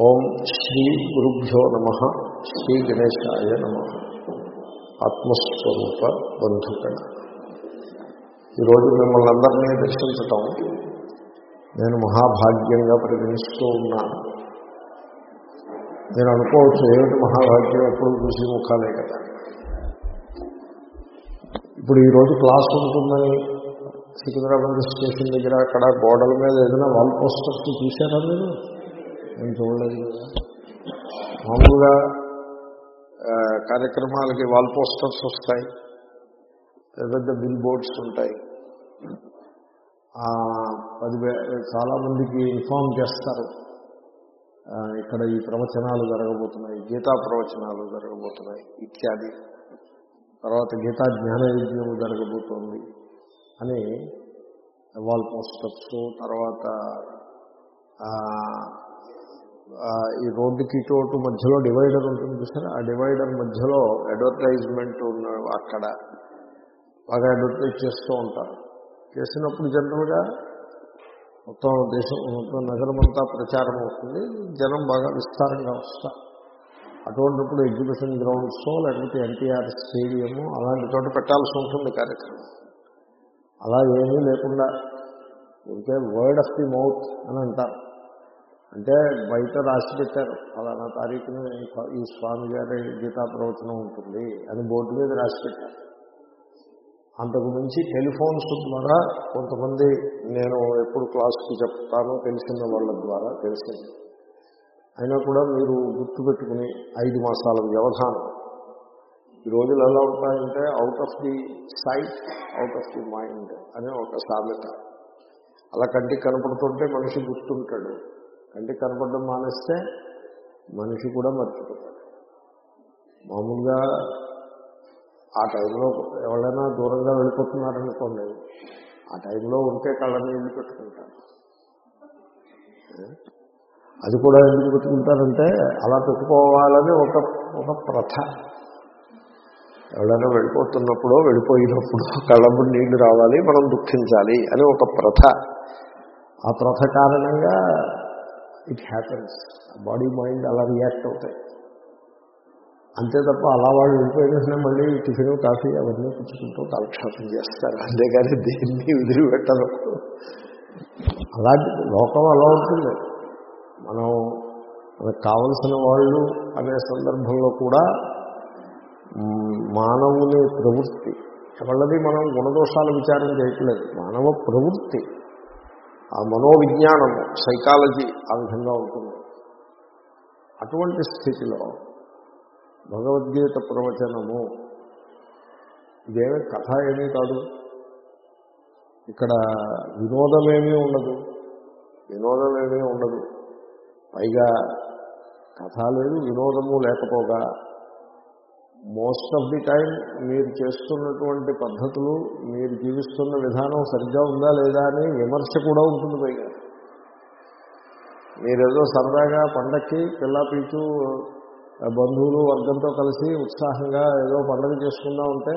ఓం శ్రీ గురుభ్యో నమ శ్రీ గణేశాయ నమ. ఆత్మస్వరూప బంధుగణ ఈరోజు మిమ్మల్ని అందరినీ దర్శించటం నేను మహాభాగ్యంగా పరిగణిస్తూ ఉన్నాను. నేను అనుకోవచ్చు ఏమిటి మహాభాగ్యం? ఎప్పుడు చూసి ముఖాలే కదా. ఇప్పుడు ఈరోజు క్లాస్ ఉంటుందని సికింద్రాబాద్ స్టేషన్ దగ్గర అక్కడ గోడల మీద ఏదైనా వాల్ పోస్టర్స్ చూశారా మీరు? నేను చూడలేదు కదా. మామూలుగా కార్యక్రమాలకి వాల్ పోస్టర్స్ వస్తాయి పెద్ద పెద్ద బిల్ బోర్డ్స్ ఉంటాయి. పదివే పది వే- చాలా మందికి ఇన్ఫార్మ్ చేస్తారు. ఇక్కడ ఈ ప్రవచనాలు జరగబోతున్నాయి గీతా ప్రవచనాలు జరగబోతున్నాయి ఇత్యాది. తర్వాత గీతా జ్ఞాన యజ్ఞం జరగబోతోంది అని వాల్ పోస్టర్స్ తర్వాత ఈ రోడ్డుకి చోటు మధ్యలో డివైడర్ ఉంటుంది చూసారా? ఆ డివైడర్ మధ్యలో అడ్వర్టైజ్మెంట్ ఉన్న అక్కడ బాగా అడ్వర్టైజ్ చేస్తూ ఉంటారు. చేసినప్పుడు జనరల్గా మొత్తం దేశం మొత్తం నగరం అంతా ప్రచారం అవుతుంది. జనం బాగా విస్తారంగా వస్తారు. అటువంటిప్పుడు ఎగ్జిబిషన్ గ్రౌండ్స్ లేకపోతే ఎన్టీఆర్ స్టేడియము అలాంటి చోట పెట్టాల్సి ఉంటుంది కార్యక్రమం. అలా ఏమీ లేకుండా ఇంకే వర్డ్ ఆఫ్ ది మౌత్ అని అంటారు. అంటే బయట రాసి పెట్టారు. ఫలానా తారీఖున ఈ- స్వామి గారి గీతా ప్రవచనం ఉంటుంది అని బోర్డు మీద రాసి పెట్టారు. అంతకు మించి టెలిఫోన్స్ ద్వారా కొంతమంది నేను ఎప్పుడు క్లాస్కి చెప్తానో తెలిసిన వాళ్ళ ద్వారా తెలిసింది. అయినా కూడా మీరు గుర్తుపెట్టుకుని ఐదు మాసాల వ్యవధానం. ఈ రోజులు ఎలా ఉంటాయంటే out of the sight out of the mind అనే ఒక సామెత. అలా కంటికి కనపడుతుంటే మనిషి గుర్తుంటాడు. కంటికి కనపడడం మానేస్తే మనిషి కూడా మర్చిపోతాడు. మామూలుగా ఆ టైంలో ఎవరైనా దూరంగా వెళ్ళిపోతున్నారనుకోండి ఆ టైంలో ఉంటే కళ్ళ నీళ్ళు పెట్టుకుంటారు? అది కూడా ఎందుకు పెట్టుకుంటారంటే అలా పెట్టుకోవాలని ఒక ఒక ప్రథ. ఎవరైనా వెళ్ళిపోతున్నప్పుడు వెళ్ళిపోయినప్పుడు కళ్ళప్పుడు నీళ్ళు రావాలి మనం దుఃఖించాలి అని ఒక ప్రథ. ఆ ప్రథ కారణంగా ఇట్ హ్యాపన్స్ బాడీ మైండ్ అలా రియాక్ట్ అవుతాయి. అంతే తప్ప అలా వాళ్ళు వెళ్ళిపోయిన మళ్ళీ టిఫిన్ కాఫీ అవన్నీ పుచ్చుకుంటూ కాలక్షేపం చేస్తారు. అంతేగాని దేన్ని వదిలిపెట్టరు. అలాంటి లోకం అలా ఉంటుంది. మనం మనకు కావలసిన వాళ్ళు అనే సందర్భంలో కూడా మానవుని ప్రవృత్తి. ఎవళ్ళది మనం గుణదోషాల విచారం చేయట్లేదు. మానవ ప్రవృత్తి. ఆ మనోవిజ్ఞానము సైకాలజీ ఆ విధంగా ఉంటుంది. అటువంటి స్థితిలో భగవద్గీత ప్రవచనము ఇదేమి కథ ఏమీ కాదు. ఇక్కడ వినోదమేమీ ఉండదు. వినోదమేమీ ఉండదు. పైగా కథ లేదు వినోదము లేకపోగా మోస్ట్ ఆఫ్ ది టైం మీరు చేస్తున్నటువంటి పద్ధతులు మీరు జీవిస్తున్న విధానం సరిగ్గా ఉందా లేదా అని విమర్శ కూడా ఉంటుంది పైగా. మీరేదో సరదాగా పండక్కి పిల్లపీచు బంధువులు వర్గంతో కలిసి ఉత్సాహంగా ఏదో పండగ చేసుకుందా ఉంటే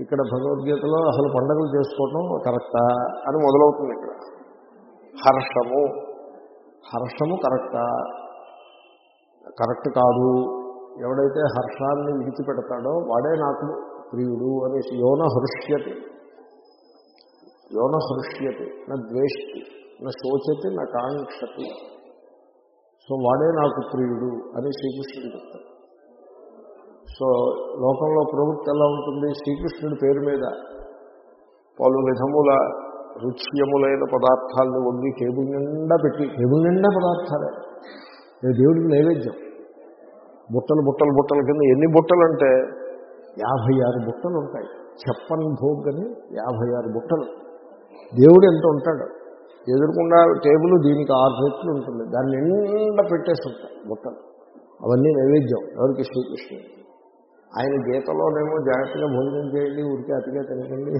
ఇక్కడ భగవద్గీతలో అసలు పండుగలు చేసుకోవటం కరెక్టా అని మొదలవుతుంది ఇక్కడ. హర్షము. హర్షము కరెక్టా? కరెక్ట్ కాదు. ఎవడైతే హర్షాన్ని విడిచిపెడతాడో వాడే నాకు ప్రియుడు అనేసి యోన హృష్యతి. యోన హృష్యతి నా ద్వేష్టి నా శోచతి నా కాంక్షతి. సో వాడే నాకు ప్రియుడు అని శ్రీకృష్ణుడు చెప్తాడు సో లోకంలో ప్రవృత్తి ఎలా ఉంటుంది? శ్రీకృష్ణుడి పేరు మీద పలు విధముల రుచ్యములైన పదార్థాలను వండి టేబుల్ నిండా పెట్టి టేబుల్ నిండా పదార్థాలే. దేవుడికి నైవేద్యం. బుట్టలు బుట్టలు బుట్టల కింద ఎన్ని బుట్టలు అంటే యాభై ఆరు బుట్టలు ఉంటాయి. చెప్పన్ భోగ్ అని యాభై ఆరు బుట్టలు. దేవుడు ఎంత ఉంటాడు? ఎదురుకుండా టేబుల్ దీనికి ఆరు రెట్లు ఉంటుంది. దాన్ని నిండా పెట్టేసి ఉంటాయి బుట్టలు. అవన్నీ నైవేద్యం. ఎవరికి? శ్రీకృష్ణుడు. ఆయన గీతలోనేమో జాగ్రత్తగా భోజనం చేయండి ఉడికి అతిగా తినకండి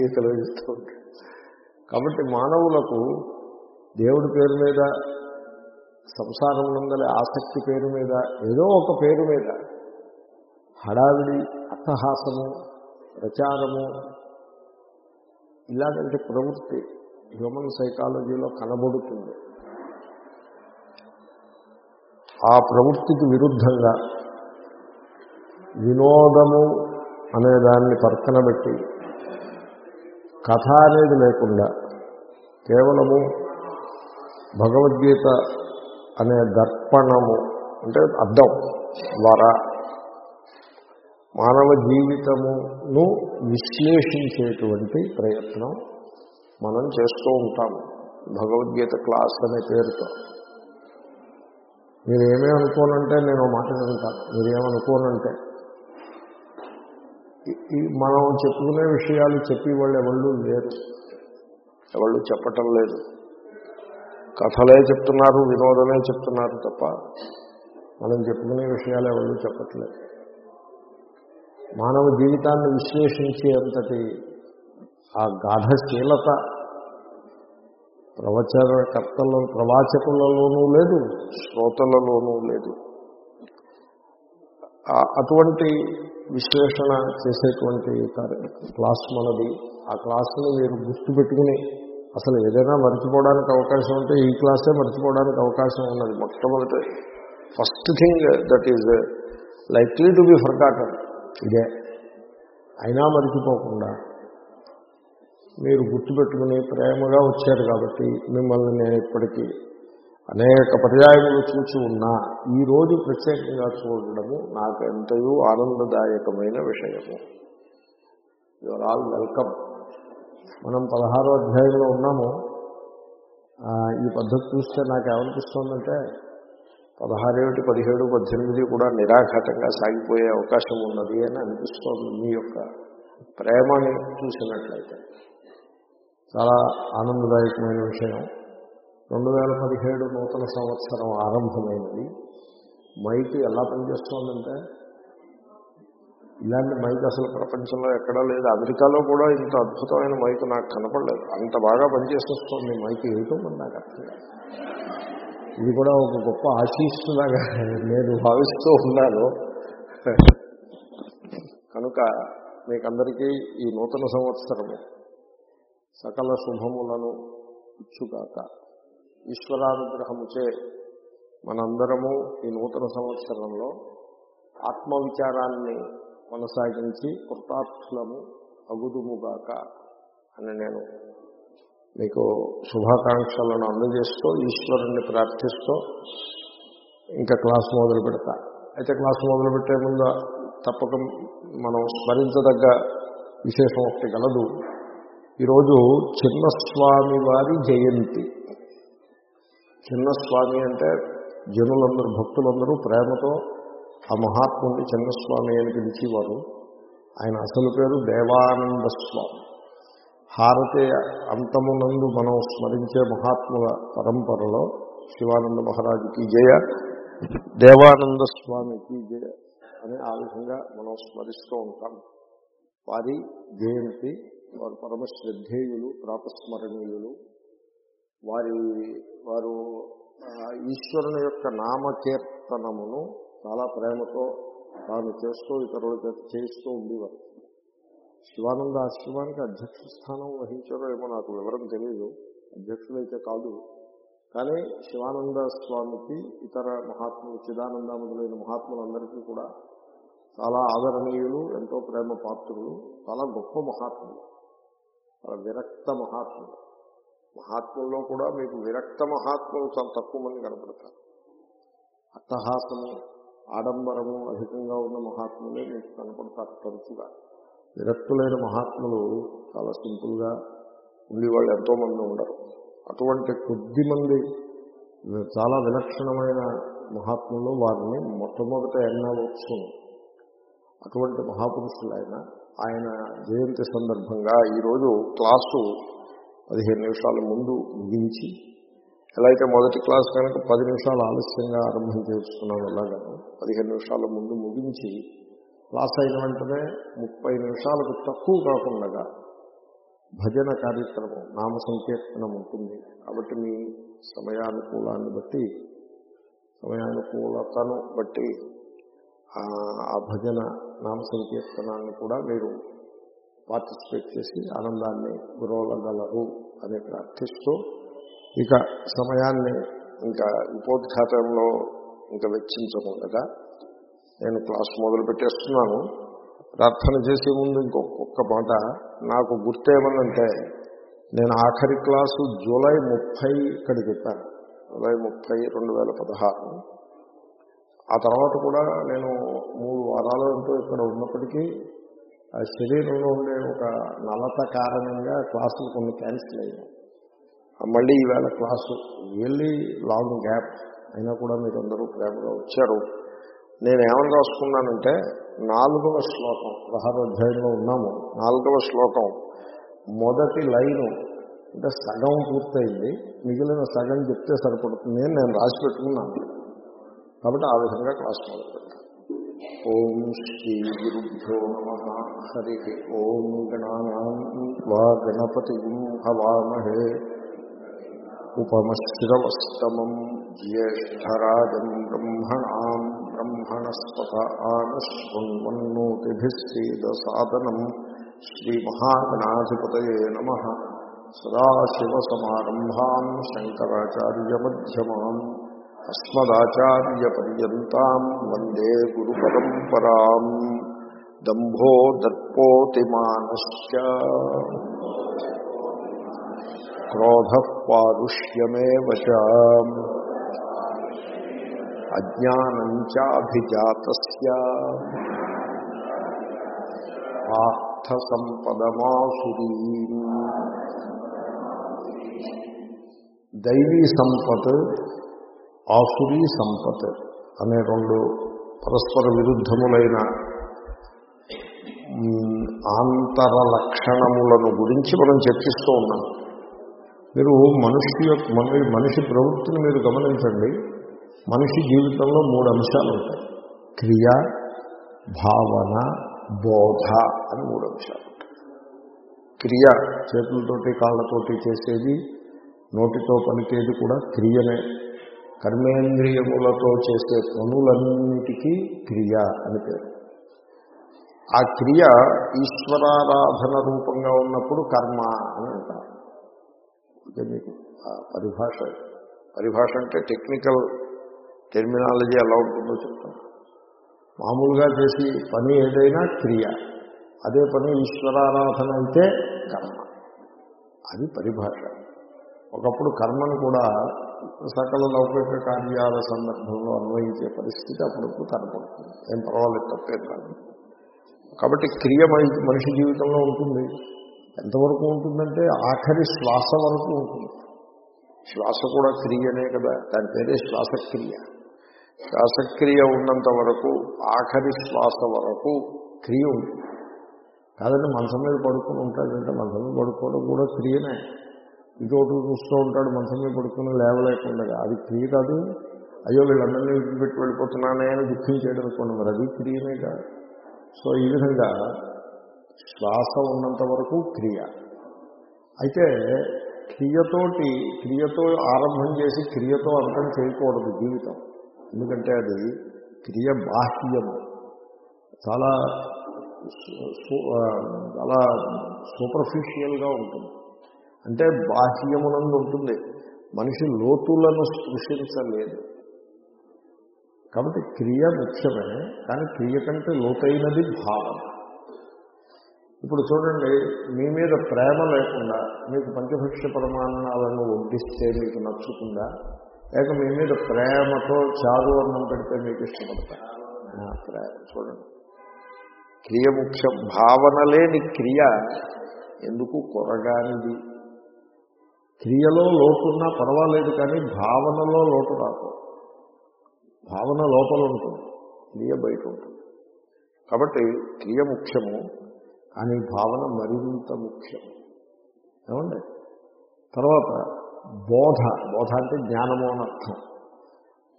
గీతలో ఇస్తూ ఉంటాడు. కాబట్టి మానవులకు దేవుడి పేరు మీద సంసారం గల ఆసక్తి పేరు మీద ఏదో ఒక పేరు మీద హడావిడి అట్టహాసము ప్రచారము ఇలాంటి ప్రవృత్తి హ్యూమన్ సైకాలజీలో కనబడుతుంది. ఆ ప్రవృత్తికి విరుద్ధంగా వినోదము అనే దాన్ని పక్కన పెట్టి కథ అనేది లేకుండా కేవలము భగవద్గీత అనే దర్పణము అంటే అర్థం ద్వారా మానవ జీవితమును విశ్లేషించేటువంటి ప్రయత్నం మనం చేస్తూ ఉంటాము భగవద్గీత క్లాస్ అనే పేరుతో. మీరేమీ అనుకోనంటే నేను మాట్లాడుతాను మీరేమనుకోనంటే. మనం చెప్పుకునే విషయాలు చెప్పి వాళ్ళు ఎవళ్ళు లేరు. ఎవళ్ళు చెప్పటం లేదు. కథలే చెప్తున్నారు వినోదమే చెప్తున్నారు తప్ప మనం చెప్పుకునే విషయాలు ఎవరు చెప్పట్లేదు. మానవ జీవితాన్ని విశ్లేషించే అంతటి ఆ గాఢశీలత ప్రవచనకర్తల ప్రవాచకులలోనూ లేదు శ్రోతలలోనూ లేదు. అటువంటి విశ్లేషణ చేసేటువంటి క్లాస్ మనది. ఆ క్లాసును మీరు గుర్తుపెట్టుకుని అసలు ఏదైనా మర్చిపోవడానికి అవకాశం ఉంటే ఈ క్లాసే మర్చిపోవడానికి అవకాశం ఉన్నది మొట్టమొదటి. First thing that is likely to be forgotten ఇదే. అయినా మర్చిపోకుండా మీరు గుర్తుపెట్టుకుని ప్రేమగా వచ్చారు కాబట్టి మిమ్మల్ని నేను ఇప్పటికీ అనేక పర్యాయములు చూసి ఉన్నా ఈరోజు ప్రత్యేకంగా చూడడము నాకు ఎంతయో ఆనందదాయకమైన విషయము. యువర్ ఆల్ వెల్కమ్ మనం పదహారో అధ్యాయంలో ఉన్నాము. ఈ పద్ధతి చూస్తే నాకు ఏమనిపిస్తోందంటే పదహారేమిటి పదిహేడు పద్దెనిమిది కూడా నిరాఘాతంగా సాగిపోయే అవకాశం ఉన్నది అని అనిపిస్తోంది మీ యొక్క ప్రేమని చూసినట్లయితే. చాలా ఆనందదాయకమైన విషయం. రెండు వేల పదిహేడు నూతన సంవత్సరం ఆరంభమైనది. మైక్ ఎలా పనిచేస్తోందంటే ఇలాంటి మైక్ అసలు ప్రపంచంలో ఎక్కడా లేదు. అమెరికాలో కూడా ఇంత అద్భుతమైన మైక్ నాకు కనపడలేదు. అంత బాగా పనిచేసేస్తుంది మైక్. ఏమిటో మరి నాకు అర్థం ఇది కూడా ఒక గొప్ప ఆశీస్సులాగా నేను భావిస్తూ ఉన్నాను. కనుక మీకందరికీ ఈ నూతన సంవత్సరము సకల శుభములను ఇచ్చుగాక. ఈశ్వరానుగ్రహముచే మనందరము ఈ నూతన సంవత్సరంలో ఆత్మవిచారాన్ని కొనసాగించి కృతార్థులము అగుదుముగాక అని నేను మీకు శుభాకాంక్షలను అందజేస్తూ ఈశ్వరుణ్ణి ప్రార్థిస్తూ ఇంకా క్లాస్ మొదలు పెడతా. అయితే క్లాస్ మొదలు పెట్టే ముందు తప్పక మనం స్మరించదగ్గ విశేషం ఒకటి గలదు ఈరోజు చిన్నస్వామి వారి జయంతి. చిన్నస్వామి అంటే జనులందరూ భక్తులందరూ ప్రేమతో ఆ మహాత్ముని చంద్రస్వామి అని పిలిచేవారు. ఆయన అసలు పేరు దేవానంద స్వామి. హారతే అంతమునందు మనం స్మరించే మహాత్ముల పరంపరలో శివానంద మహారాజుకి జయ దేవానంద స్వామికి జయ అని ఆ విధంగా మనం స్మరిస్తూ ఉంటాం. వారి జయంతి వారు పరమ శ్రద్ధేయులు ప్రాపస్మరణీయులు వారి వారు ఈశ్వరుని యొక్క నామకీర్తనమును చాలా ప్రేమతో తాను చేస్తూ ఇతరుల చేత చేయిస్తూ ఉండేవారు. శివానంద ఆశ్రమానికి అధ్యక్ష స్థానం వహించారో ఏమో నాకు వివరం తెలియదు అధ్యక్షులైతే కాదు. కానీ శివానంద స్వామికి ఇతర మహాత్ములు చిదానంద మొదలైన మహాత్ములందరికీ కూడా చాలా ఆదరణీయులు ఎంతో ప్రేమ పాత్రులు చాలా గొప్ప మహాత్ములు. చాలా విరక్త మహాత్ములు. మహాత్ముల్లో కూడా మీకు విరక్త మహాత్ములు చాలా తక్కువ మంది కనపడతారు. అట్టహాసము ఆడంబరము అధికంగా ఉన్న మహాత్ములే మీకు కనపడతారు తరచుగా. విరక్తులైన మహాత్ములు చాలా సింపుల్గా ఉండేవాళ్ళు ఎంతోమంది ఉండరు. అటువంటి కొద్ది మంది చాలా విలక్షణమైన మహాత్ములు వారిని మొట్టమొదట ఎన్నవచ్చు అటువంటి మహాపురుషులైన ఆయన జయంతి సందర్భంగా ఈరోజు క్లాసు పదిహేను నిమిషాల ముందు ముగించి ఎలా అయితే మొదటి క్లాస్ కనుక పది నిమిషాలు ఆలస్యంగా ఆరంభం చేస్తున్నాను అలాగాను పదిహేను నిమిషాల ముందు ముగించి క్లాస్ అయిన వెంటనే ముప్పై నిమిషాలకు తక్కువ కాకుండా భజన కార్యక్రమం నామ సంకీర్తనం ఉంటుంది. కాబట్టి మీ సమయానుకూలాన్ని బట్టి సమయానుకూలతను బట్టి ఆ ఆ భజన నామ సంకీర్తనాన్ని కూడా మీరు పార్టిసిపేట్ చేసి ఆనందాన్ని గురవగలరు అని ప్రార్థిస్తూ ఇక సమయాన్ని ఇంకా ఉపోద్ఘాతంలో ఇంకా వెచ్చించకుండా నేను క్లాస్ మొదలు పెట్టేస్తున్నాను. ప్రార్థన చేసే ముందు ఇంకొక మాట. నాకు గుర్తేమనంటే నేను ఆఖరి క్లాసు జూలై ముప్పై ఇక్కడ చెప్పాను. జూలై ముప్పై రెండు వేల పదహారు. ఆ తర్వాత కూడా నేను మూడు వారాల వరకు ఇక్కడ ఉన్నప్పటికీ ఆ శరీరంలో ఉండే ఒక నలత కారణంగా క్లాసులు కొన్ని క్యాన్సిల్ అయ్యాయి మళ్ళీ ఈవేళ క్లాసు వెళ్ళి లాంగ్ గ్యాప్. అయినా కూడా మీరు అందరూ ప్రేమగా వచ్చారు. నేను రాసుకున్నానంటే నాలుగవ శ్లోకం పదహారు అధ్యాయంలో ఉన్నాము. నాలుగవ శ్లోకం మొదటి లైను అంటే సగం పూర్తయింది. మిగిలిన సగం చెప్తే సరిపడుతుంది. అని నేను రాసి పెట్టుకున్నాను. కాబట్టి ఆ విధంగా క్లాస్ మొదలుపెట్టాను. ఓం శ్రీ గురుభ్యో నమ. హరి ఓం గణానా. గణపతి హవామహే ఉపమశ్రవస్తమం జ్యేష్టరాజం బ్రహ్మణా బ్రహ్మణస్పత ఆనశృణ్వన్నోతిభిస్సేదసాదనం శ్రీమహాగణాధిపతయే నమ. సదాశివసమారంభా శంకరాచార్యమ్యమా అస్మదాచార్యపర్యంతం వందే గురు పరంపరా దంభో దర్పోతిమానశ్చ. క్రోధ పారుష్యమేవ అజ్ఞానం చాభిజాత పార్థ సంపదమాసురీ దైవీ సంపత్ ఆసురీ సంపత్ అనే రెండు పరస్పర విరుద్ధములైన ఆంతర లక్షణములను గురించి మనం చర్చిస్తూ ఉన్నాం. మీరు మనిషి యొక్క మన మనిషి ప్రవృత్తిని మీరు గమనించండి. మనిషి జీవితంలో మూడు అంశాలు ఉంటాయి. క్రియ భావన బోధ అని మూడు అంశాలు క్రియ చేతులతోటి కాళ్ళతోటి చేసేది నోటితో పనిచేది కూడా క్రియనే. కర్మేంద్రియములతో చేసే పనులన్నిటికీ క్రియ అని పేరు. ఆ క్రియ ఈశ్వరారాధన రూపంగా ఉన్నప్పుడు కర్మ అని అంటారు. అంటే మీకు పరిభాష పరిభాష అంటే టెక్నికల్ టెర్మినాలజీ ఎలా ఉంటుందో చెప్తాను. మామూలుగా చేసి పని ఏదైనా క్రియ అదే పని ఈశ్వరారాధన అయితే కర్మ. అది పరిభాష. ఒకప్పుడు కర్మను కూడా సకల లౌకిక కార్యాల సందర్భంలో అన్వయించే పరిస్థితి అప్పుడప్పుడు కనపడుతుంది. ఏం పర్వాలేదు తప్పేం కాదు. కాబట్టి క్రియ మనిషి జీవితంలో ఉంటుంది. ఎంతవరకు ఉంటుందంటే ఆఖరి శ్వాస వరకు ఉంటుంది. శ్వాస కూడా క్రియనే కదా దాని పేరే శ్వాసక్రియ. శ్వాసక్రియ ఉన్నంత వరకు ఆఖరి శ్వాస వరకు క్రియ ఉంటుంది కాదంటే మంచం మీద పడుకుని ఉంటాడంటే మంచం మీద పడుకోవడం కూడా క్రియనే. ఇంకోటి చూస్తూ ఉంటాడు మంచం మీద పడుకుని లేవలేకుండా. అది క్రియ కాదు. అయ్యో వీళ్ళందరినీ పెట్టి వెళ్ళిపోతున్నానే అని దుఃఖించేయడం అనుకోండి. మరి అది క్రియనే కాదు. సో ఈ విధంగా శ్వాస ఉన్నంత వరకు క్రియ. అయితే క్రియతోటి క్రియతో ఆరంభం చేసి క్రియతో అంతం చేయకూడదు జీవితం. ఎందుకంటే అది క్రియ బాహ్యము. చాలా చాలా సూపర్ఫిషియల్గా ఉంటుంది. అంటే బాహ్యమునందు ఉంటుంది. మనిషి లోతులను స్పృశించలేదు. కాబట్టి క్రియ ముఖ్యమే కానీ క్రియ కంటే లోతైనది భావన ఇప్పుడు చూడండి మీ మీద ప్రేమ లేకుండా మీకు పంచభక్ష ప్రమాణాలను వడ్డిస్తే మీకు నచ్చుతుందా? లేక మీ మీద ప్రేమతో చారు అన్నం పెడితే మీకు ఇష్టపడతా? ప్రేమ చూడండి. క్రియ ముఖ్యం భావన లేని క్రియ ఎందుకు కొరగానిది? క్రియలో లోటున్నా పర్వాలేదు కానీ భావనలో లోటు రాకు భావన లోపల ఉంటుంది క్రియ బయట ఉంటుంది. కాబట్టి క్రియ ముఖ్యము అనే భావన మరింత ముఖ్యం. ఏమండి? తర్వాత బోధ. బోధ అంటే జ్ఞానము అని అర్థం.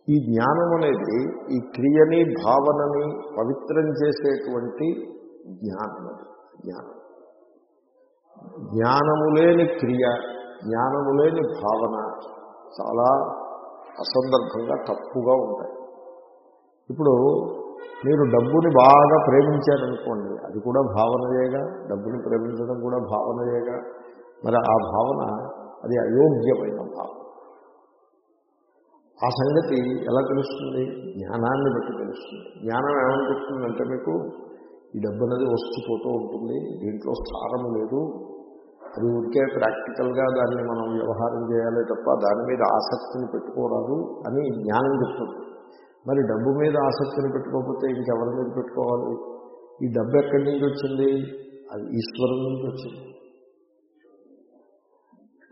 ఈ జ్ఞానం అనేది ఈ క్రియని భావనని పవిత్రం చేసేటువంటి జ్ఞానం అది. జ్ఞానం. జ్ఞానము లేని క్రియ జ్ఞానము లేని భావన చాలా అసందర్భంగా తప్పుగా ఉంటాయి. ఇప్పుడు మీరు డబ్బుని బాగా ప్రేమించారనుకోండి అది కూడా భావనయేగా డబ్బుని ప్రేమించడం కూడా భావనయేగా. మరి ఆ భావన అది అయోగ్యమైన భావన. ఆ సంగతి ఎలా తెలుస్తుంది? జ్ఞానాన్ని బట్టి తెలుస్తుంది. జ్ఞానం ఏమనిపిస్తుందంటే మీకు ఈ డబ్బు అనేది వస్తుపోతూ ఉంటుంది దీంట్లో స్థానం లేదు. అది ఊరికే ప్రాక్టికల్గా దాన్ని మనం వ్యవహారం చేయాలి తప్ప దాని మీద ఆసక్తిని పెట్టుకోరాదు అని జ్ఞానం చెప్తుంది. మరి డబ్బు మీద ఆసక్తిని పెట్టుకోకపోతే ఇంకెవరి మీద పెట్టుకోవాలి? ఈ డబ్బు ఎక్కడి నుంచి వచ్చింది? అది ఈశ్వరుడి నుంచి వచ్చింది.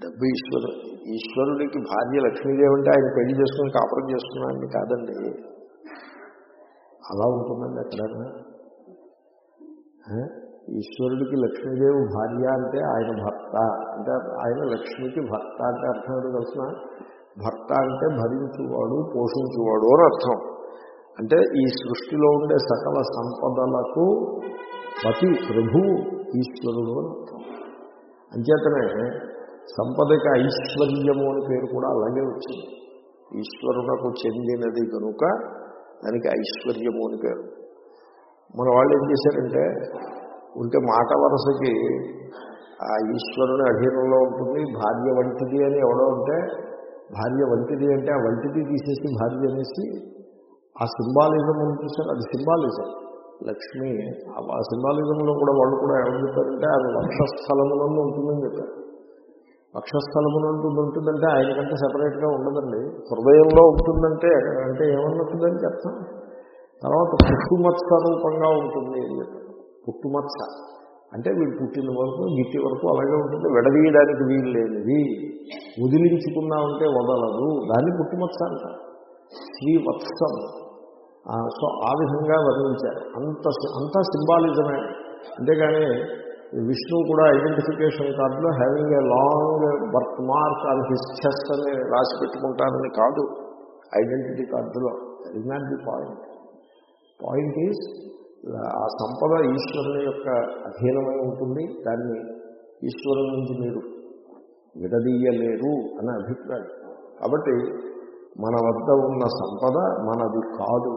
డబ్బు ఈశ్వరు ఈశ్వరుడికి భార్య లక్ష్మీదేవి అంటే ఆయన పెళ్ళి చేసుకుని కాపురం చేసుకున్నాడని కాదండి. అలా ఉంటుందండి ఎక్కడైనా? ఈశ్వరుడికి లక్ష్మీదేవి భార్య అంటే ఆయన భర్త. అంటే ఆయన లక్ష్మికి భర్త అంటే అర్థం ఏంటో తెలిసిన? భర్త అంటే భరించువాడు పోషించువాడు అని అర్థం. అంటే ఈ సృష్టిలో ఉండే సకల సంపదలకు పతి ప్రభువు ఈశ్వరుడు అని అర్థం. అంచేతనే సంపదకి ఐశ్వర్యము అని పేరు కూడా అలాగే వచ్చింది. ఈశ్వరునకు చెందినది కనుక దానికి ఐశ్వర్యము అని పేరు. మన వాళ్ళు ఏం చేశారంటే ఉంటే మాట వరసకి ఆ ఈశ్వరుని అధీనంలో ఉంటుంది భార్య వంటిది అని ఎవడో ఉంటే భార్య వంటిది అంటే ఆ వంటిది తీసేసి భార్య అనేసి ఆ సింబాలిజం ఉంది చూసారు అది సింబాలిజం. లక్ష్మి ఆ సింబాలిజంలో కూడా వాళ్ళు కూడా ఏమని చెప్పారంటే అది వక్షస్థలమునందు ఉంటుందని చెప్పారు. వక్షస్థలమునందు ఉంటుందంటే ఆయన కంటే సపరేట్గా ఉండదండి. హృదయంలో ఉంటుందంటే అంటే ఏమన్నట్టుందని చెప్తాను తర్వాత పుట్టుమత్స రూపంగా ఉంటుంది అని చెప్పారు. పుట్టుమత్స అంటే వీడు పుట్టిన వరకు గిట్టి వరకు అలాగే ఉంటుంది. విడదీయడానికి వీలు లేనిది. వదిలించుకున్నా ఉంటే వదలదు. దాన్ని పుట్టుమత్స అంటారు. శ్రీవత్సం. ఆ, సో ఆ విధంగా వర్ణించారు. అంత అంతా సింబాలిజమే. అంతేగాని విష్ణువు కూడా ఐడెంటిఫికేషన్ కార్డులో having a long birth mark on his chest అని రాసి పెట్టుకుంటారని కాదు. ఐడెంటిటీ కార్డులో. It not the point point is ఆ సంపద ఈశ్వరుని యొక్క అధీనమై ఉంటుంది. దాన్ని ఈశ్వరుని నుంచి మీరు విడదీయలేరు అనే అభిప్రాయం. కాబట్టి మన వద్ద ఉన్న సంపద మనది కాదు.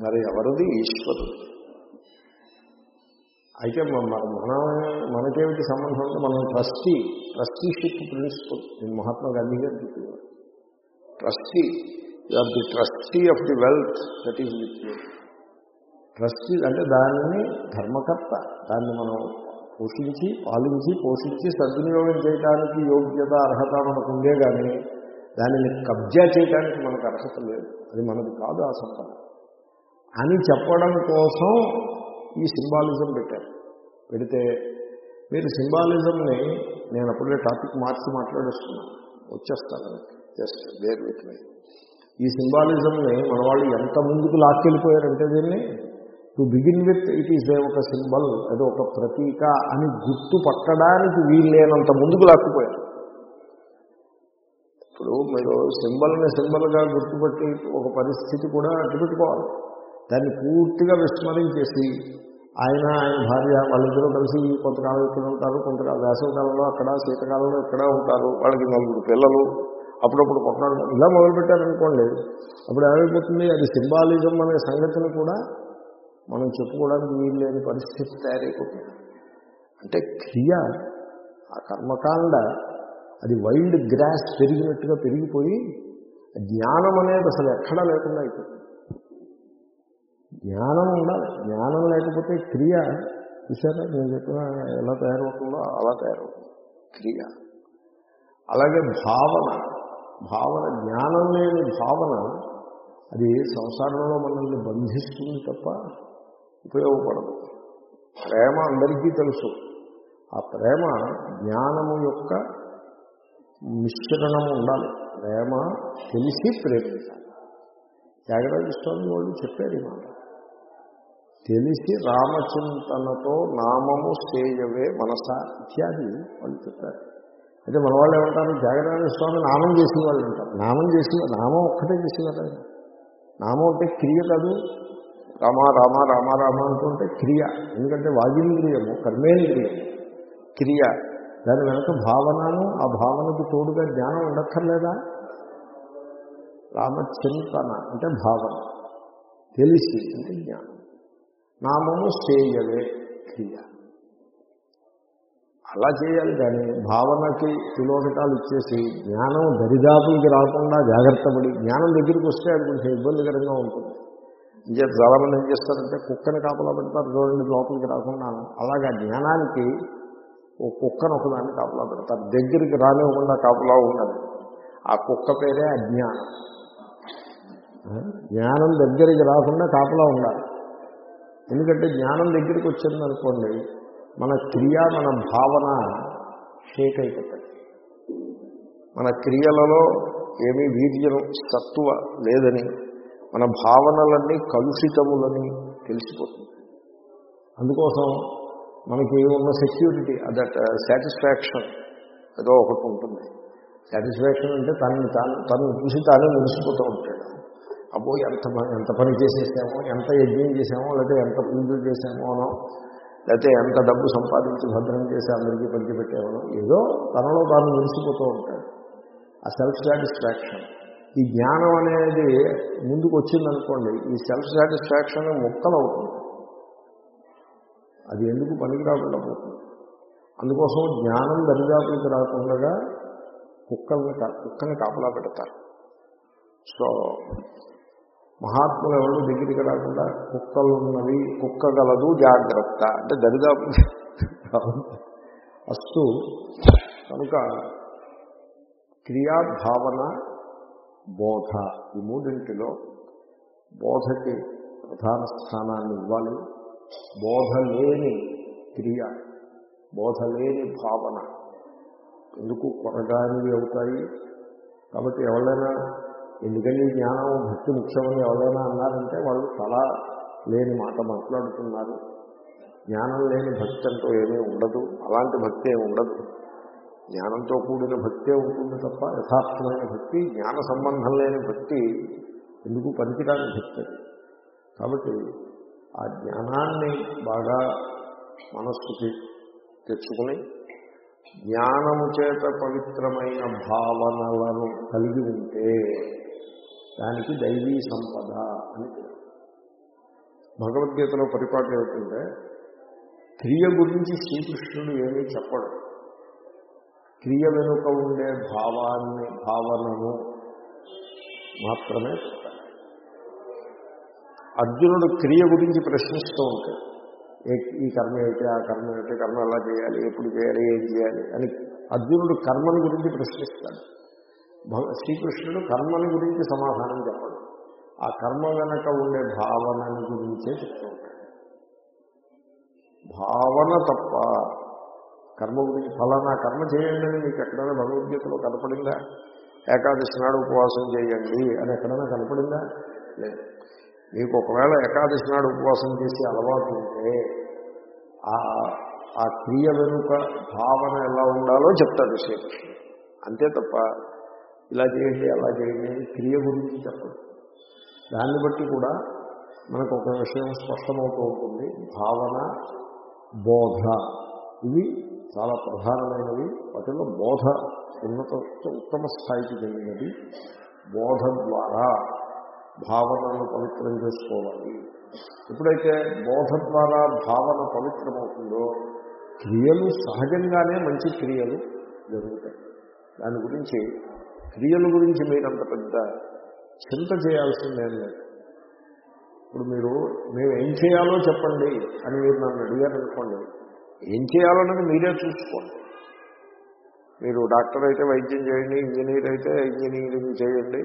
మరి ఎవరిది? ఈశ్వరుడు. అయితే మన మనకేమిటి సంబంధం అంటే మనం ట్రస్టీ ట్రస్టీషిప్ ప్రిన్సిపల్. నేను మహాత్మా గాంధీ గారు చెప్పేవారు. Trustee you are the trustee of the wealth. That is with you trustee అంటే దానిని ధర్మకర్త దాన్ని మనం పోషించి పాలించి పోషించి సద్వినియోగం చేయడానికి యోగ్యత అర్హత మనకు ఉందే కానీ దానిని కబ్జా చేయడానికి మనకు అర్హత లేదు. అది మనది కాదు ఆ సంపద. అని చెప్పడం కోసం ఈ సింబాలిజం పెట్టారు. పెడితే మీరు సింబాలిజంని నేను అప్పుడే టాపిక్ మార్చి మాట్లాడేస్తున్నాను వచ్చేస్తాను జస్ట్ వేర్ విత్ మీ ఈ సింబాలిజంని మన వాళ్ళు ఎంత ముందుకు లాక్కెళ్ళిపోయారంటే దీన్ని? To begin with it is ఒక సింబల్ అది ఒక ప్రతీక అని గుర్తు పట్టడానికి వీల్లేనంత ముందుకు లాక్కుపోయారు. ఇప్పుడు మీరు సింబల్ని సింబల్గా గుర్తుపట్టి ఒక పరిస్థితి కూడా అడ్డుపెట్టుకోవాలి దాన్ని పూర్తిగా విస్మరించేసి ఆయన ఆయన భార్య వాళ్ళిద్దరూ కలిసి కొంతకాలం ఇక్కడ ఉంటారు కొంతకాలం వేసవకాలంలో అక్కడ శీతకాలంలో ఇక్కడ ఉంటారు వాళ్ళకి నలుగురు పిల్లలు అప్పుడప్పుడు కొట్లాడు ఇలా మొదలుపెట్టారనుకోండి అప్పుడు ఏమైపోతుంది? అది సింబాలిజం అనే సంగతిని కూడా మనం చెప్పుకోవడానికి వీలు లేని పరిస్థితి తయారైపోతుంది. అంటే క్రియ ఆ కర్మకాండ అది వైల్డ్ గ్రాస్ పెరిగినట్టుగా పెరిగిపోయి జ్ఞానం అనేది అసలు ఎక్కడా లేకుండా అయిపోతుంది. జ్ఞానం ఉండాలి. జ్ఞానం లేకపోతే క్రియ చూసారా నేను చెప్పిన ఎలా తయారవుతుందో అలా తయారవుతుంది. క్రియ. అలాగే భావన. భావన జ్ఞానం లేని భావన అది సంసారంలో మనల్ని బంధిస్తుంది తప్ప ఉపయోగపడదు. ప్రేమ అందరికీ తెలుసు. ఆ ప్రేమ జ్ఞానము యొక్క మిశ్రణము ఉండాలి. ప్రేమ తెలిసి ప్రేమించాలి. త్యాగరాజ స్వామి వాళ్ళు చెప్పారు ఈ మాట. తెలిసి రామచింతనతో నామము సేయవే మనస ఇత్యాది వాళ్ళు చెప్పారు. అయితే మన వాళ్ళు ఏమంటారు? త్యాగరాజ స్వామి నామం చేసిన వాళ్ళు అంటారు. నామం చేసిన నామం ఒక్కటే చేసినారు నామం అంటే క్రియ కాదు. రామ రామ రామ రామ అనుకుంటే క్రియ. ఎందుకంటే వాగింద్రియము కర్మేంద్రియము క్రియ. దాని వెనక భావనను ఆ భావనకు తోడుగా జ్ఞానం ఉండక్కర్లేదా? రామచింతన అంటే భావన. తెలిసి అంటే జ్ఞానం. నామము సేయవే క్రియ. అలా చేయాలి కానీ భావనకి తిలోటకాలు ఇచ్చేసి జ్ఞానం దరిదాపులకి రాకుండా జాగ్రత్త పడి జ్ఞానం దగ్గరికి వస్తే అది కొంచెం ఇబ్బందికరంగా ఉంటుంది. ఇంకే చాలామంది ఏం చేస్తారంటే కుక్కని కాపలా పెడతారు చూడండి లోపలికి రాకుండా. అలాగా జ్ఞానానికి ఓ కుక్కను ఒకదాన్ని కాపలా పెడతారు. దగ్గరికి రానివ్వకుండా కాపలా ఉండదు ఆ కుక్క పేరే అజ్ఞానం. ఆ? జ్ఞానం దగ్గరికి రాకుండా కాపలా ఉండాలి. ఎందుకంటే జ్ఞానం దగ్గరికి వచ్చిందనుకోండి మన క్రియ మన భావన షేక్ అయిపోతాయి. మన క్రియలలో ఏమీ వీర్యం సత్వ లేదని మన భావనలన్నీ కలుషితములని తెలిసిపోతుంది. అందుకోసం మనకి ఉన్న సెక్యూరిటీ దట్ సాటిస్ఫాక్షన్ ఏదో ఒకటి ఉంటుంది. సాటిస్ఫాక్షన్ అంటే తనని తాను తను చూసి తానే మురిసిపోతూ ఉంటాడు. అబ్బో ఎంత ఎంత పని చేసేసామో ఎంత యజ్ఞం చేసామో లేకపోతే ఎంత పూజలు చేసామో అనో లేకపోతే ఎంత డబ్బు సంపాదించి భద్రం చేసి అందరికీ పంచిపెట్టామనో ఏదో తనలో తాను మురిసిపోతూ ఉంటాడు. ఆ సెల్ఫ్ సాటిస్ఫాక్షన్ ఈ జ్ఞానం అనేది ముందుకు వచ్చిందనుకోండి ఈ సెల్ఫ్ సాటిస్ఫాక్షన్ ముక్కలు అవుతుంది అది ఎందుకు పనికి రాకుండా పోతుంది? అందుకోసం జ్ఞానం దరిదాపులకు రాకుండా కుక్కల్ని కా- కుక్కని కాపలా పెడతారు. సో మహాత్ములు ఎవరు దగ్గరికి రాకుండా కుక్కలు ఉన్నవి కుక్క గలదు జాగ్రత్త అంటే దరిదాపు. అస్తు కనుక క్రియా భావన బోధ. ఈ మూడింటిలో బోధకి ప్రధాన స్థానాన్ని ఇవ్వాలి. బోధ లేని క్రియ బోధ లేని భావన ఎందుకు కొరగానివి అవుతాయి? కాబట్టి ఎవరైనా ఎందుకంటే జ్ఞానం భక్తి ముఖ్యమని ఎవరైనా అన్నారంటే వాళ్ళు చాలా లేని మాట మాట్లాడుతున్నారు. జ్ఞానం లేని భక్తి అంటూ ఏమీ ఉండదు. అలాంటి భక్తి ఏమి ఉండదు. జ్ఞానంతో కూడిన భక్తే ఉంటుంది తప్ప యథార్థమైన భక్తి జ్ఞాన సంబంధం లేని భక్తి ఎందుకు పనికిరాని భక్తి? కాబట్టి ఆ జ్ఞానాన్ని బాగా మనస్సుకి తెచ్చుకుని జ్ఞానము చేత పవిత్రమైన భావనలను కలిగి ఉంటే దానికి దైవీ సంపద అని భగవద్గీతలో పరిపాటు ఏమిటంటే క్రియ గురించి శ్రీకృష్ణుడు ఏమీ చెప్పడం. క్రియ వెనుక ఉండే భావాన్ని భావనను మాత్రమే అర్జునుడు క్రియ గురించి ప్రశ్నిస్తూ ఉంటాడు. ఈ కర్మ ఏమిటి ఆ కర్మ ఏమిటి కర్మ ఎలా చేయాలి ఎప్పుడు చేయాలి ఏం చేయాలి అని అర్జునుడు కర్మని గురించి ప్రశ్నిస్తాడు. శ్రీకృష్ణుడు కర్మని గురించి సమాధానం చెప్పడు. ఆ కర్మ వెనక ఉండే భావనని గురించే చెప్తూ ఉంటాడు. భావన తప్ప కర్మ గురించి ఫలానా కర్మ చేయండి అని మీకు ఎక్కడైనా భగవద్గీతలో కనపడిందా? ఏకాదశి నాడు ఉపవాసం చేయండి అని ఎక్కడైనా కనపడిందా? లేదు. మీకు ఒకవేళ ఏకాదశి నాడు ఉపవాసం చేసే అలవాటు ఉంటే ఆ ఆ క్రియ వెనుక భావన ఎలా ఉండాలో చెప్తాడు శ్రీకృష్ణుడు. అంతే తప్ప ఇలా చేయండి అలా చేయండి అని క్రియ గురించి చెప్పదు దాన్ని బట్టి కూడా మనకు ఒక విషయం స్పష్టమవుతూ ఉంటుంది. భావన బోధ ఇవి చాలా ప్రధానమైనవి వాటిలో బోధ ఉన్నత ఉత్తమ స్థాయికి చెందినది. బోధ ద్వారా భావనను పవిత్రం చేసుకోవాలి. ఎప్పుడైతే బోధ ద్వారా భావన పవిత్రమవుతుందో క్రియలు సహజంగానే మంచి క్రియలు జరుగుతాయి. దాని గురించి క్రియల గురించి మీరంత పెద్ద చింత చేయాల్సిందేం లేదు. ఇప్పుడు మీరు మేము ఏం చేయాలో చెప్పండి అని మీరు నన్ను అడిగారనుకోండి ఏం చేయాలన్నది మీరే చూసుకోండి. మీరు డాక్టర్ అయితే వైద్యం చేయండి ఇంజనీర్ అయితే ఇంజనీరింగ్ చేయండి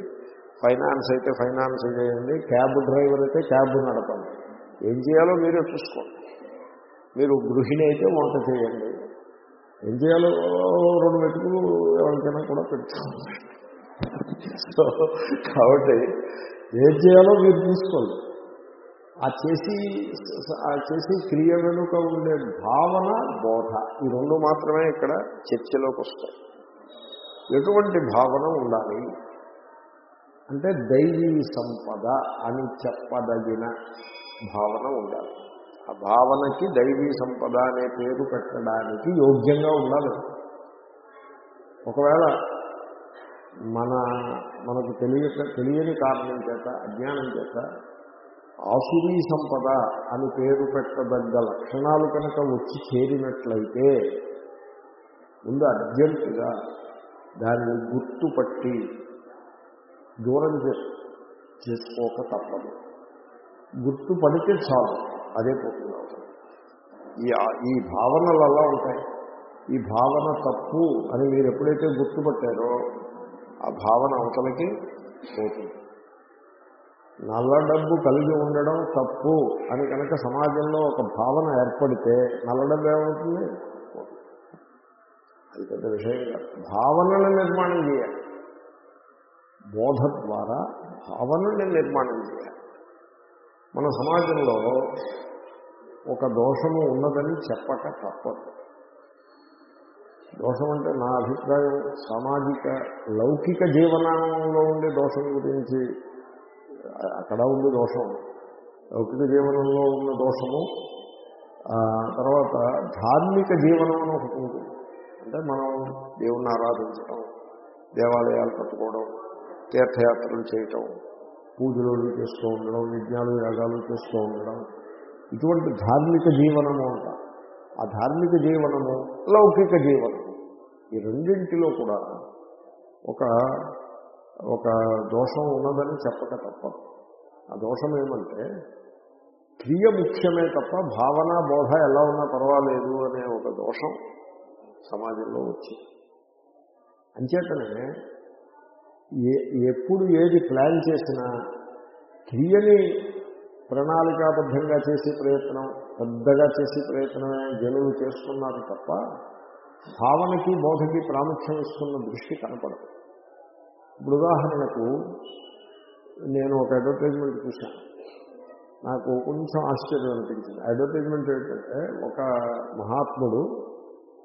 ఫైనాన్స్ అయితే ఫైనాన్స్ చేయండి క్యాబ్ డ్రైవర్ అయితే క్యాబ్ నడపండి. ఏం చేయాలో మీరే చూసుకోండి. మీరు గృహిణి అయితే వంట చేయండి. ఏం చేయాలో రెండు మెతుకులు ఎవరికైనా కూడా పెట్టుకోండి. సో కాబట్టి ఏం చేయాలో మీరు చూసుకోండి. ఆ చేసి ఆ చేసి క్రియ వెనుక ఉండే భావన బోధ. ఈ రెండు మాత్రమే ఇక్కడ చర్చలోకి వస్తాయి. ఎటువంటి భావన ఉండాలి? అంటే దైవీ సంపద అని చెప్పదగిన భావన ఉండాలి. ఆ భావనకి దైవీ సంపద అనే పేరు పెట్టడానికి యోగ్యంగా ఉండాలి. ఒకవేళ మన మనకు తెలియక తెలియని కారణం చేత అజ్ఞానం చేత ఆసురీ సంపద అని పేరు పెట్టదగ్గ లక్షణాలు కనుక వచ్చి చేరినట్లయితే ముందు అర్జెంటుగా దాన్ని గుర్తుపట్టి దూరం చేసుకోక తప్పదు. గుర్తుపడితే చాలు అదే పోతుంది ఈ ఈ భావనలు అలా ఉంటాయి. ఈ భావన తప్పు అని మీరు ఎప్పుడైతే గుర్తుపట్టారో ఆ భావన అవతలకి పోతుంది. నల్ల డబ్బు కలిగి ఉండడం తప్పు అని కనుక సమాజంలో ఒక భావన ఏర్పడితే నల్ల డబ్బు ఏమవుతుంది? అది పెద్ద విషయం భావనను నిర్మాణం చేయాలి. బోధ ద్వారా భావనని నిర్మాణం చేయాలి. మన సమాజంలో ఒక దోషము ఉన్నదని చెప్పక తప్పదు. దోషం అంటే నా అభిప్రాయం సామాజిక లౌకిక జీవనంలో ఉండే దోషం గురించి అక్కడ ఉంది దోషం. లౌకిక జీవనంలో ఉన్న దోషము. తర్వాత ధార్మిక జీవనం అని ఒకటి ఉంటుంది అంటే మనం దేవుణ్ణి ఆరాధించడం దేవాలయాలు కట్టుకోవడం తీర్థయాత్రలు చేయటం పూజలు చేస్తూ ఉండడం యజ్ఞాలు యాగాలు చేస్తూ ఉండడం. ఇటువంటి ధార్మిక జీవనము అంట. ఆ ధార్మిక జీవనము లౌకిక జీవనము. ఈ రెండింటిలో కూడా ఒక ఒక దోషం ఉన్నదని చెప్పక తప్పదు. ఆ దోషం ఏమంటే క్రియ ముఖ్యమే తప్ప భావన బోధ ఎలా ఉన్నా పర్వాలేదు అనే ఒక దోషం సమాజంలో వచ్చింది అంచేతనే ఏ ఎప్పుడు ఏది ప్లాన్ చేసినా క్రియని ప్రణాళికాబద్ధంగా చేసే ప్రయత్నం పెద్దగా చేసే ప్రయత్నమే జనులు చేస్తున్నారు తప్ప భావనకి బోధకి ప్రాముఖ్యం ఇస్తున్న దృష్టి కనపడదు. ఇప్పుడు ఉదాహరణకు నేను ఒక అడ్వర్టైజ్మెంట్ చూశాను. నాకు కొంచెం ఆశ్చర్యం అనిపించింది. అడ్వర్టైజ్మెంట్ ఏంటంటే ఒక మహాత్ముడు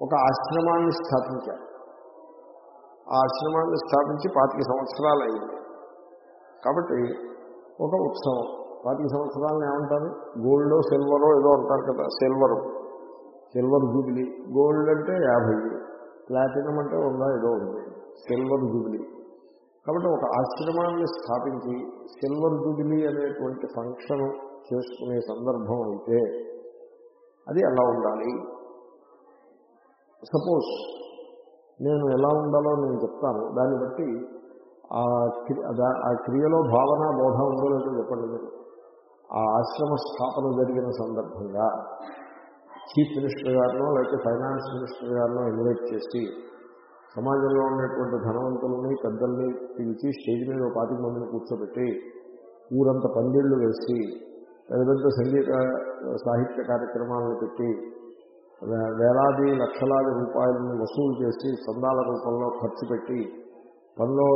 ఒక ఆశ్రమాన్ని స్థాపించారు ఆ ఆశ్రమాన్ని స్థాపించి పాతిక సంవత్సరాలు అయింది. కాబట్టి ఒక ఉత్సవం. పాతిక సంవత్సరాలను ఏమంటారు? గోల్డో సిల్వరో ఏదో అంటారు కదా సిల్వరు. Silver jubilee. గోల్డ్ అంటే యాభై. ప్లాటినం అంటే ఉందా ఏదో ఉంది. Silver jubilee. కాబట్టి ఒక ఆశ్రమాన్ని స్థాపించి సిల్వర్ జూబిలీ అనేటువంటి ఫంక్షన్ చేసుకునే సందర్భం అయితే అది ఎలా ఉండాలి? సపోజ్ నేను ఎలా ఉండాలో నేను చెప్తాను. దాన్ని బట్టి ఆ ఆ క్రియలో భావన బోధ ఉందో లేదో చెప్పండి మీరు. ఆ ఆశ్రమ స్థాపన జరిగిన సందర్భంగా చీఫ్ మినిస్టర్ గారినో లేకపోతే ఫైనాన్స్ మినిస్టర్ గారినో ఇన్వైట్ చేసి సమాజంలో ఉన్నటువంటి ధనవంతులని పెద్దల్ని పిలిచి స్టేజ్ మీద పాతిక మందిని కూర్చోబెట్టి ఊరంత పందిళ్ళు వేసి పెద్ద పెద్ద సంగీత సాహిత్య కార్యక్రమాలను పెట్టి వేలాది లక్షలాది రూపాయలను వసూలు చేసి సందాల రూపంలో ఖర్చు పెట్టి పనిలో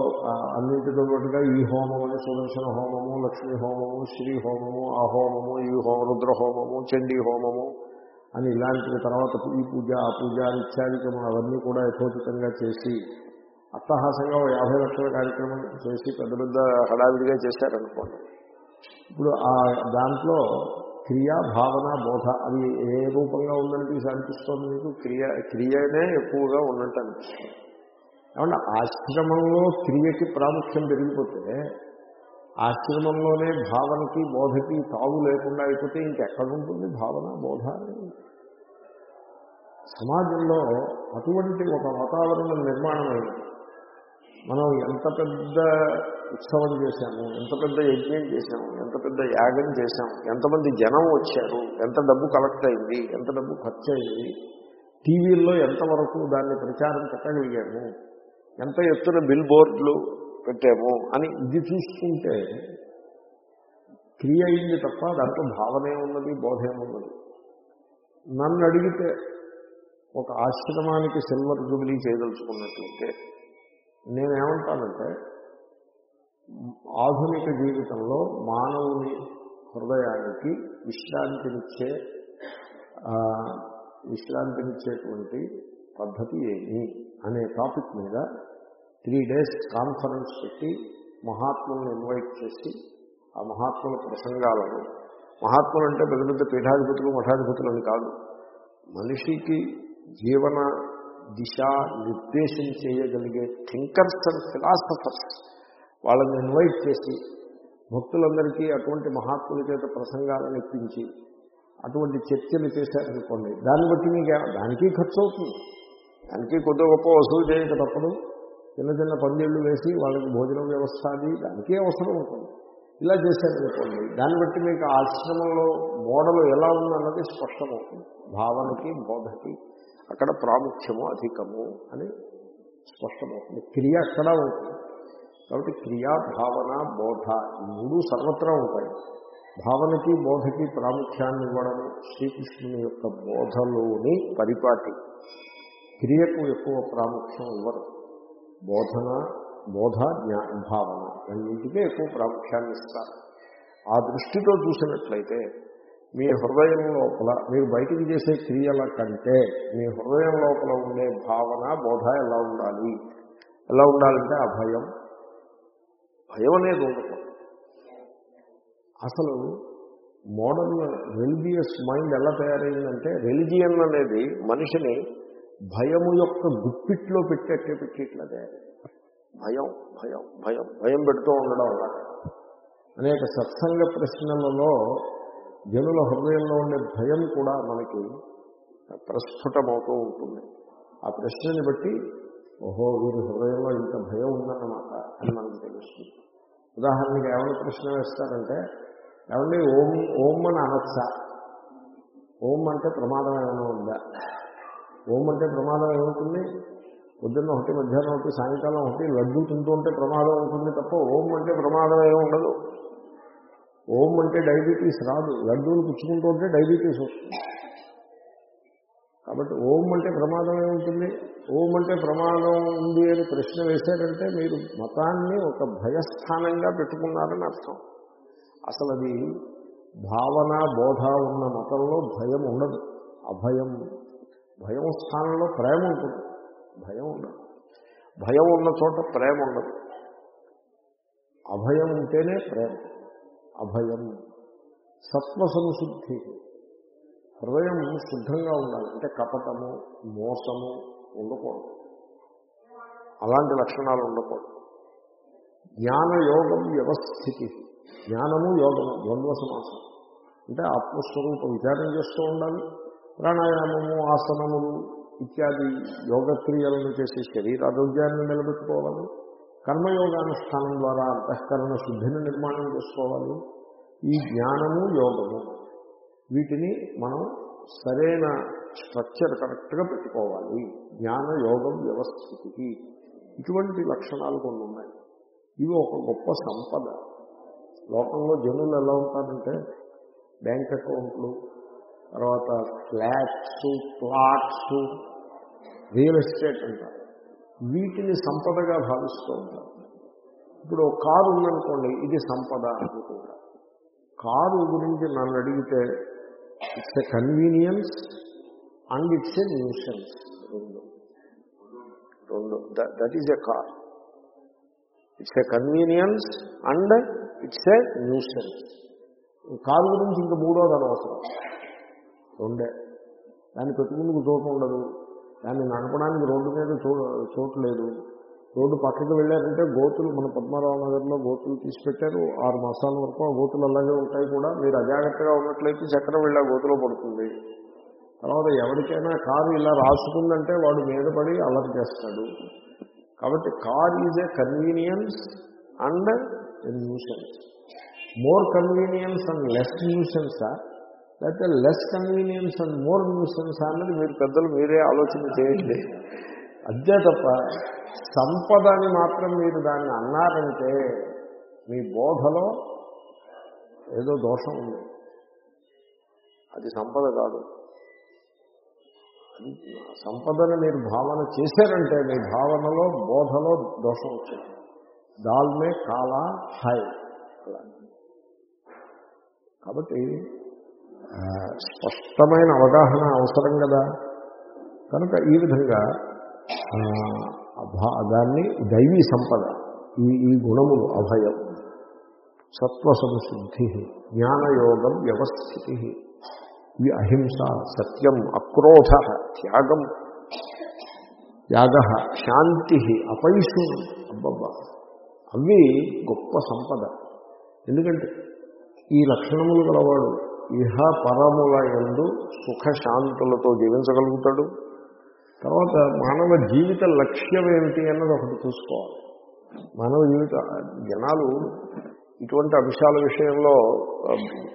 అన్నింటితో పాటుగా ఈ హోమం అని సుదర్శన హోమము లక్ష్మీ హోమము శ్రీ హోమము ఆ హోమము ఈ హోమ రుద్ర హోమము చండీ హోమము అని ఇలాంటి తర్వాత ఈ పూజ ఆ పూజ నిత్యాధికము అవన్నీ కూడా యథోచితంగా చేసి అట్టహాసంగా యాభై లక్షల కార్యక్రమం చేసి పెద్ద పెద్ద హడావిడిగా చేశారనుకోండి. ఇప్పుడు ఆ దాంట్లో క్రియ భావన బోధ అది ఏ రూపంగా ఉందంటే అనిపిస్తుంది మీకు? క్రియ క్రియనే ఎక్కువగా ఉన్నట్టు అనిపిస్తుంది. ఏమన్నా ఆశ్రమంలో క్రియకి ప్రాముఖ్యం పెరిగిపోతే ఆశ్రమంలోనే భావనకి బోధకి తావు లేకుండా అయిపోతే ఇంకెక్కడ ఉంటుంది భావన బోధ? సమాజంలో అటువంటి ఒక వాతావరణం నిర్మాణమైంది మనం ఎంత పెద్ద ఉత్సవం చేశాము ఎంత పెద్ద యజ్ఞం చేశాము ఎంత పెద్ద యాగం చేశాము ఎంతమంది జనం వచ్చారు ఎంత డబ్బు కలెక్ట్ అయింది ఎంత డబ్బు ఖర్చు అయింది టీవీల్లో ఎంతవరకు దాన్ని ప్రచారం పెట్టగలిగాము ఎంత ఎత్తున బిల్ బోర్డులు పెట్టాము అని ఇది చూసుకుంటే క్రియ అయింది తప్ప దాంట్లో భావనే ఉన్నది బోధే ఉన్నది. నన్ను అడిగితే ఒక ఆశ్రమానికి సిల్వర్ జూబిలీ చేయదలుచుకున్నట్లయితే నేనేమంటానంటే ఆధునిక జీవితంలో మానవుని హృదయానికి విశ్రాంతినిచ్చే విశ్రాంతినిచ్చేటువంటి పద్ధతి ఏమి అనే టాపిక్ మీద త్రీ డేస్ కాన్ఫరెన్స్ పెట్టి మహాత్ములను ఇన్వైట్ చేసి ఆ మహాత్ముల ప్రసంగాలను మహాత్ములు అంటే పెద్ద పెద్ద పీఠాధిపతులు మఠాధిపతులు అని కాదు. మనిషికి జీవన దిశ నిర్దేశం చేయగలిగే థింకర్స్ అండ్ ఫిలాసఫర్స్ వాళ్ళని ఇన్వైట్ చేసి భక్తులందరికీ అటువంటి మహాత్ముల చేత ప్రసంగాలను ఇప్పించి అటువంటి చర్చలు చేశారనుకోండి దాన్ని బట్టి మీకు దానికి ఖర్చు అవుతుంది దానికి కొద్ది గొప్ప వసూలు చేయక తప్పదు. చిన్న చిన్న పందిళ్ళు వేసి వాళ్ళకి భోజన వ్యవస్థ అది దానికే అవసరం ఉంటుంది. ఇలా చేశారనుకోండి దాన్ని బట్టి మీకు ఆశ్రమంలో మోడలు ఎలా ఉందన్నది స్పష్టమవుతుంది. భావనకి బోధకి అక్కడ ప్రాముఖ్యము అధికము అని స్పష్టమవుతుంది. క్రియ అక్కడ ఉంటుంది. కాబట్టి క్రియా భావన బోధ ఈ మూడు సర్వత్రా ఉంటాయి. భావనకి బోధకి ప్రాముఖ్యాన్ని ఇవ్వడం శ్రీకృష్ణుని యొక్క బోధలోని పరిపాటి. క్రియకు ఎక్కువ ప్రాముఖ్యం ఇవ్వరు. బోధన బోధ జ్ఞా భావన రెండింటికే ఎక్కువ ప్రాముఖ్యాన్ని ఇస్తారు ఆ దృష్టితో చూసినట్లయితే మీ హృదయం లోపల మీరు బయటికి చేసే క్రియల కంటే మీ హృదయం లోపల ఉండే భావన బోధ ఎలా ఉండాలి? ఎలా ఉండాలంటే ఆ భయం. భయం అనేది ఉండకూడదు అసలు మోడర్న్ రిలీజియస్ మైండ్ ఎలా తయారైందంటే రిలిజియన్ అనేది మనిషిని భయము యొక్క గుప్పిట్లో పెట్టేట్టే పెట్టేట్లదే. భయం భయం భయం భయం పెడుతూ ఉండడం వల్ల అనేక సత్సంగ ప్రశ్నలలో జనుల హృదయంలో ఉండే భయం కూడా మనకి ప్రస్ఫుటమవుతూ ఉంటుంది. ఆ ప్రశ్నని బట్టి ఓహో వీరి హృదయంలో ఇంత భయం ఉందన్నమాట అని మనకు తెలుస్తుంది. ఉదాహరణకి ఏమైనా ప్రశ్న వేస్తారంటే ఏమండి ఓం ఓం అని అనొచ్చా? ఓం అంటే ప్రమాదం ఏమైనా ఉందా? ఓం అంటే ప్రమాదం ఏమవుతుంది పొద్దున్న ఒకటి మధ్యాహ్నం ఒకటి సాయంకాలం ఒకటి లడ్డు తింటూ ఉంటే ప్రమాదం ఉంటుంది తప్ప ఓం అంటే ప్రమాదం ఏముండదు ఉండదు. ఓం అంటే డయాబెటీస్ రాదు. లడ్డూలు పుచ్చుకుంటూ ఉంటే డయాబెటీస్ వస్తుంది. కాబట్టి ఓం అంటే ప్రమాదం ఏముంటుంది ఓం అంటే ప్రమాదం ఉంది అని ప్రశ్న వేశారంటే మీరు మతాన్ని ఒక భయస్థానంగా పెట్టుకున్నారని అర్థం. అసలు అది భావన బోధ ఉన్న మతంలో భయం ఉండదు. అభయం భయం స్థానంలో ప్రేమ ఉంటుంది భయం ఉండదు భయం ఉన్న చోట ప్రేమ ఉండదు అభయం ఉంటేనే ప్రేమ. అభయం సత్వ సంశుద్ధి హృదయం శుద్ధంగా ఉండాలి. అంటే కపటము మోసము ఉండకూడదు. అలాంటి లక్షణాలు ఉండకూడదు. జ్ఞానయోగం వ్యవస్థితి. జ్ఞానము యోగము ద్వంద్వ సమాసం అంటే ఆత్మస్వరూప విచారం చేస్తూ ఉండాలి. ప్రాణాయామము ఆసనములు ఇత్యాది యోగక్రియలను చేసి శరీరారోగ్యాన్ని నిలబెట్టుకోవాలి. కర్మయోగానుష్ఠానం ద్వారా అంతఃకరణ శుద్ధిని నిర్మాణం చేసుకోవాలి. ఈ జ్ఞానము యోగము వీటిని మనం సరైన స్ట్రక్చర్ కరెక్ట్గా పెట్టుకోవాలి. జ్ఞాన యోగం వ్యవస్థితికి ఇటువంటి లక్షణాలు కొన్ని ఉన్నాయి. ఇవి ఒక గొప్ప సంపద. లోకంలో జనులు ఎలా ఉంటారంటే బ్యాంక్ అకౌంట్లు తర్వాత ఫ్లాట్స్ ప్లాట్స్ రియల్ ఎస్టేట్ అంటారు. వీటిని సంపదగా భావిస్తూ ఉంటారు. ఇప్పుడు కారు ఉందనుకోండి ఇది సంపద అనుకుంటా. కారు గురించి నన్ను అడిగితే it's a convenience and it's a nuisance రెండు. రెండు. That is a car it's a convenience and it's a nuisance car గురించి ఇంకా మూడోది అనవసరం రెండే దాన్ని పెట్టుకుందుకు చోటు ఉండదు. దాన్ని నడపడానికి రోడ్డు మీద చోటు లేదు. రోడ్డు పక్కకి వెళ్ళారంటే గోతులు మన పద్మారావు నగర్లో గోతులు తీసి పెట్టారు ఆరు మాసాల వరకు ఆ గోతులు అలాగే ఉంటాయి కూడా. మీరు అజాగ్రత్తగా ఉన్నట్లయితే చక్రం వెళ్ళి ఆ గోతులో పడుతుంది. తర్వాత ఎవరికైనా కారు ఇలా రాసుకుందంటే వాడు మీద పడి అలర్ట్ చేస్తాడు. కాబట్టి car is a convenience and nuisance. More convenience and less న్యూసెన్సా? లేకపోతే less convenience and more nuisance అన్నది మీరు పెద్దలు మీరే ఆలోచన చేయండి. అంతే తప్ప సంపద అని మాత్రం మీరు దాన్ని అన్నారంటే మీ బోధలో ఏదో దోషం ఉంది. అది సంపద కాదు. సంపదని మీరు భావన చేశారంటే మీ భావనలో బోధలో దోషం వచ్చింది. దాల్మే కాలా హై అలా. కాబట్టి స్పష్టమైన అవగాహన అవసరం కదా. కనుక ఈ విధంగా దాన్ని దైవీ సంపద ఈ ఈ గుణములు అభయం. సత్వ సంశుద్ధి జ్ఞానయోగం వ్యవస్థితి. ఈ అహింస సత్యం అక్రోధ త్యాగం త్యాగ శాంతి అపైషు అబ్బబ్బా. అవి గొప్ప సంపద. ఎందుకంటే ఈ లక్షణములు గలవాడు ఇహ పరముల ఎందు సుఖశాంతులతో జీవించగలుగుతాడు. తర్వాత మానవ జీవిత లక్ష్యం ఏమిటి అన్నది ఒకటి చూసుకోవాలి. మానవ జీవిత జనాలు ఇటువంటి అంశాల విషయంలో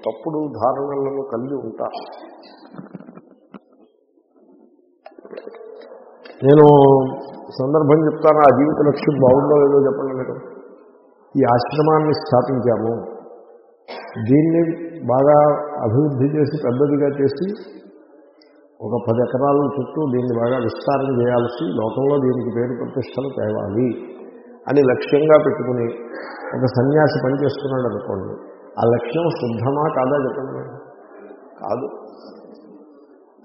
తప్పుడు ధారణలను కలిగి ఉంటారు. నేను సందర్భం చెప్తాను? ఆ జీవిత లక్ష్యం బాగుందో లేదో చెప్పండి మీరు. ఈ ఆశ్రమాన్ని స్థాపించాము. దీన్ని బాగా అభివృద్ధి చేసి పెద్దదిగా చేసి ఒక పది ఎకరాల చుట్టూ దీన్ని బాగా విస్తారం చేయాల్సి లోకంలో దీనికి పేరు ప్రతిష్టలు తేవాలి అని లక్ష్యంగా పెట్టుకుని ఒక సన్యాసి పనిచేస్తున్నాడు అనుకోండి. ఆ లక్ష్యం శుద్ధమా కాదా చెప్పండి కాదు.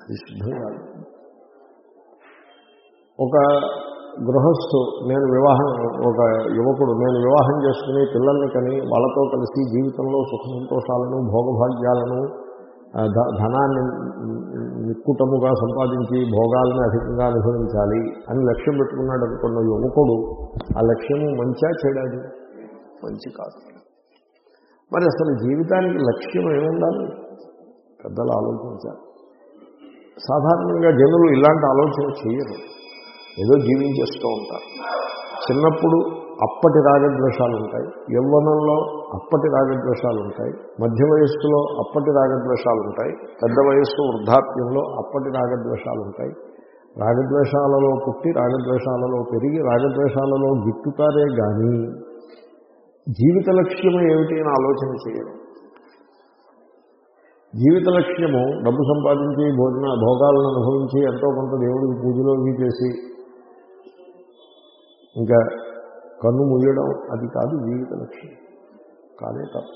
అది శుద్ధం కాదు. ఒక గృహస్థు నేను వివాహం ఒక యువకుడు నేను వివాహం చేసుకుని పిల్లల్ని కని వాళ్ళతో కలిసి జీవితంలో సుఖ సంతోషాలను భోగభాగ్యాలను ధనాన్ని నిక్కుటముగా సంపాదించి భోగాలను అధికంగా అనుభవించాలి అని లక్ష్యం పెట్టుకున్నాడు అనుకున్న యువకుడు ఆ లక్ష్యము మంచా చెడాది? మంచి కాదు. మరి అసలు జీవితానికి లక్ష్యం ఏముండాలి? పెద్దలు ఆలోచించాలి. సాధారణంగా జనులు ఇలాంటి ఆలోచన చేయరు. ఏదో జీవించేస్తూ ఉంటారు. చిన్నప్పుడు అప్పటి రాగద్వేషాలు ఉంటాయి యవ్వనంలో అప్పటి రాగద్వేషాలు ఉంటాయి మధ్య వయస్సులో అప్పటి రాగద్వేషాలు ఉంటాయి పెద్ద వయస్సు వృద్ధాప్యంలో అప్పటి రాగద్వేషాలు ఉంటాయి రాగద్వేషాలలో పుట్టి రాగద్వేషాలలో పెరిగి రాగద్వేషాలలో గిట్టుతారే కానీ జీవిత లక్ష్యము ఏమిటి అని ఆలోచన చేయడం జీవిత లక్ష్యము డబ్బు సంపాదించి భోజన భోగాలను అనుభవించి ఎంతో కొంత దేవుడికి పూజలో చేసి ఇంకా కన్ను ముయ్యడం అది కాదు జీవిత లక్ష్యం. కాదే కాదు